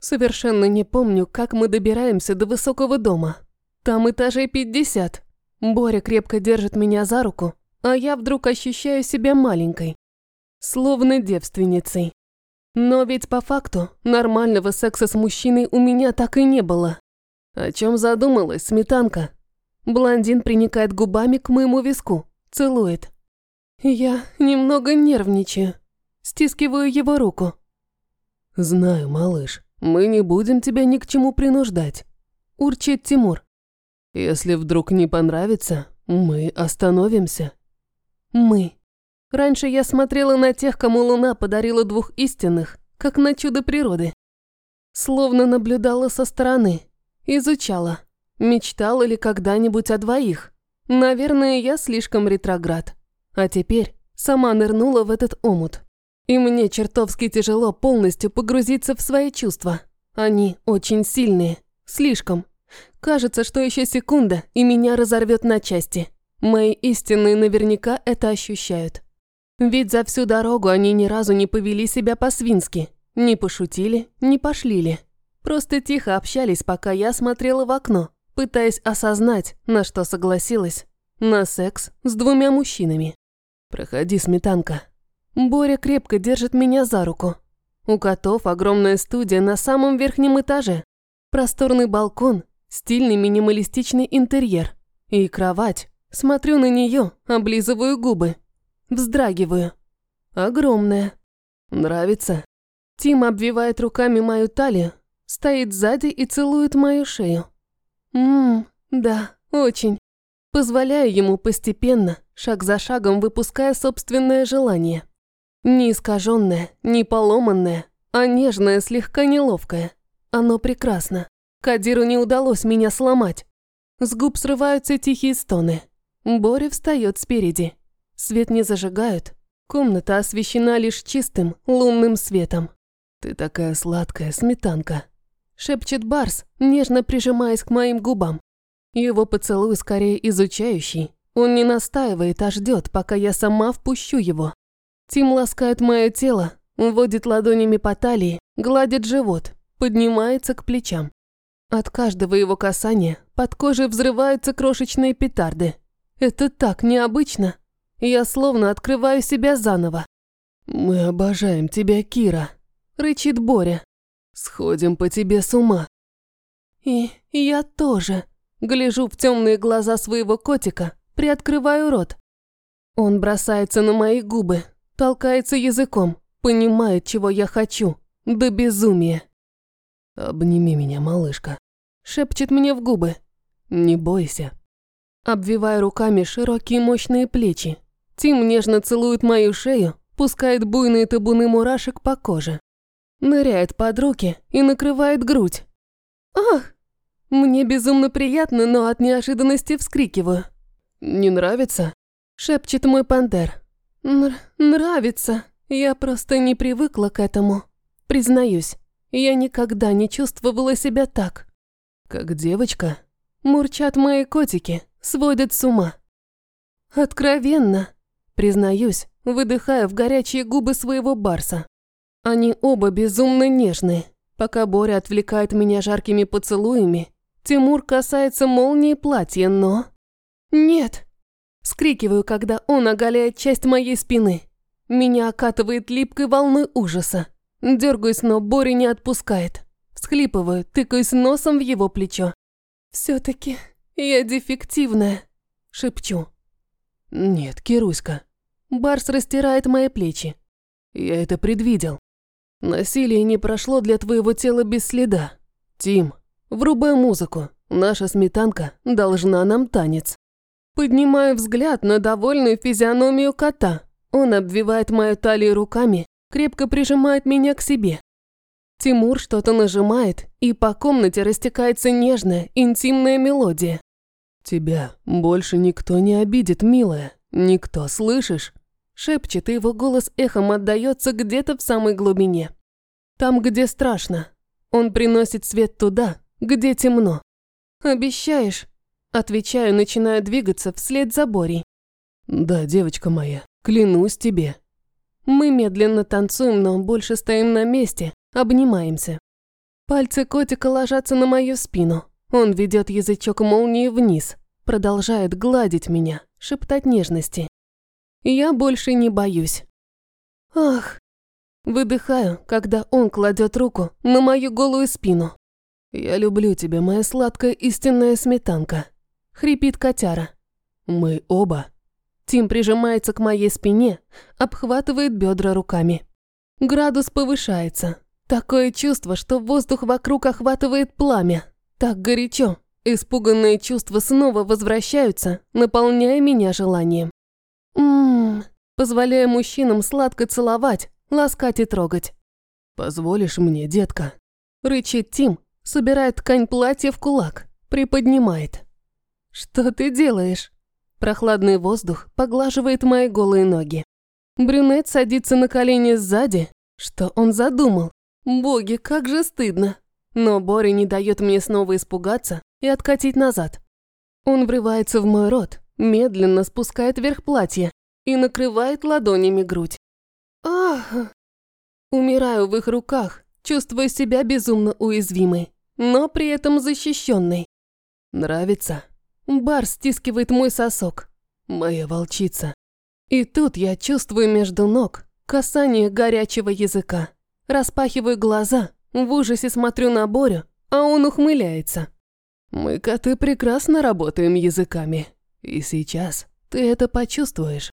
Совершенно не помню, как мы добираемся до высокого дома. Там этажей 50. Боря крепко держит меня за руку, а я вдруг ощущаю себя маленькой. Словно девственницей. Но ведь по факту нормального секса с мужчиной у меня так и не было. О чем задумалась сметанка? Блондин приникает губами к моему виску, целует. Я немного нервничаю. Стискиваю его руку. «Знаю, малыш, мы не будем тебя ни к чему принуждать», – урчит Тимур. «Если вдруг не понравится, мы остановимся». «Мы». Раньше я смотрела на тех, кому Луна подарила двух истинных, как на чудо природы. Словно наблюдала со стороны, изучала, мечтала ли когда-нибудь о двоих. Наверное, я слишком ретроград. А теперь сама нырнула в этот омут. И мне чертовски тяжело полностью погрузиться в свои чувства. Они очень сильные. Слишком. Кажется, что еще секунда, и меня разорвет на части. Мои истинные наверняка это ощущают. Ведь за всю дорогу они ни разу не повели себя по-свински. Не пошутили, не пошлили. Просто тихо общались, пока я смотрела в окно, пытаясь осознать, на что согласилась. На секс с двумя мужчинами. «Проходи, сметанка», Боря крепко держит меня за руку. У котов огромная студия на самом верхнем этаже. Просторный балкон, стильный минималистичный интерьер. И кровать. Смотрю на нее, облизываю губы. Вздрагиваю. Огромная. Нравится? Тим обвивает руками мою талию, стоит сзади и целует мою шею. Ммм, да, очень. Позволяю ему постепенно, шаг за шагом выпуская собственное желание. Не искаженное, не поломанное, а нежное, слегка неловкое. Оно прекрасно. Кадиру не удалось меня сломать. С губ срываются тихие стоны. Боря встает спереди. Свет не зажигают. Комната освещена лишь чистым лунным светом. «Ты такая сладкая сметанка», – шепчет Барс, нежно прижимаясь к моим губам. Его поцелуй скорее изучающий. Он не настаивает, а ждет, пока я сама впущу его. Тим ласкает мое тело, водит ладонями по талии, гладит живот, поднимается к плечам. От каждого его касания под кожей взрываются крошечные петарды. Это так необычно. Я словно открываю себя заново. «Мы обожаем тебя, Кира», – рычит Боря. «Сходим по тебе с ума». И я тоже. Гляжу в темные глаза своего котика, приоткрываю рот. Он бросается на мои губы, Толкается языком, понимает, чего я хочу. До безумия. «Обними меня, малышка», – шепчет мне в губы. «Не бойся». Обвиваю руками широкие мощные плечи. Тим нежно целует мою шею, пускает буйные табуны мурашек по коже. Ныряет под руки и накрывает грудь. «Ах!» Мне безумно приятно, но от неожиданности вскрикиваю. «Не нравится?» – шепчет мой пантер. Н нравится. Я просто не привыкла к этому. Признаюсь, я никогда не чувствовала себя так. Как девочка? Мурчат мои котики, сводят с ума. Откровенно. Признаюсь, выдыхая в горячие губы своего барса. Они оба безумно нежные. Пока Боря отвлекает меня жаркими поцелуями, Тимур касается молнии платья, но... Нет, Скрикиваю, когда он оголяет часть моей спины. Меня окатывает липкой волной ужаса. Дергаюсь, но Боря не отпускает. Всхлипываю, тыкаюсь носом в его плечо. «Все-таки я дефективная», – шепчу. «Нет, Кируська». Барс растирает мои плечи. «Я это предвидел. Насилие не прошло для твоего тела без следа. Тим, врубай музыку. Наша сметанка должна нам танец». Поднимаю взгляд на довольную физиономию кота. Он обвивает мою талию руками, крепко прижимает меня к себе. Тимур что-то нажимает, и по комнате растекается нежная, интимная мелодия. «Тебя больше никто не обидит, милая. Никто, слышишь?» Шепчет, и его голос эхом отдается где-то в самой глубине. Там, где страшно. Он приносит свет туда, где темно. «Обещаешь?» Отвечаю, начинаю двигаться вслед за Борей. «Да, девочка моя, клянусь тебе». Мы медленно танцуем, но больше стоим на месте, обнимаемся. Пальцы котика ложатся на мою спину. Он ведет язычок молнии вниз, продолжает гладить меня, шептать нежности. Я больше не боюсь. Ах! Выдыхаю, когда он кладет руку на мою голую спину. «Я люблю тебя, моя сладкая истинная сметанка», — хрипит котяра. «Мы оба». Тим прижимается к моей спине, обхватывает бедра руками. Градус повышается. Такое чувство, что воздух вокруг охватывает пламя. Так горячо. Испуганные чувства снова возвращаются, наполняя меня желанием. Ммм, позволяя мужчинам сладко целовать, ласкать и трогать. «Позволишь мне, детка?» Рычит Тим, собирает ткань платья в кулак, приподнимает. «Что ты делаешь?» Прохладный воздух поглаживает мои голые ноги. Брюнет садится на колени сзади. Что он задумал? Боги, как же стыдно. Но Бори не дает мне снова испугаться и откатить назад. Он врывается в мой рот, медленно спускает вверх платье и накрывает ладонями грудь. Ах! Умираю в их руках, чувствуя себя безумно уязвимой, но при этом защищенной. Нравится? Бар стискивает мой сосок. Моя волчица. И тут я чувствую между ног касание горячего языка. Распахиваю глаза, в ужасе смотрю на Борю, а он ухмыляется. Мы, коты, прекрасно работаем языками. И сейчас ты это почувствуешь.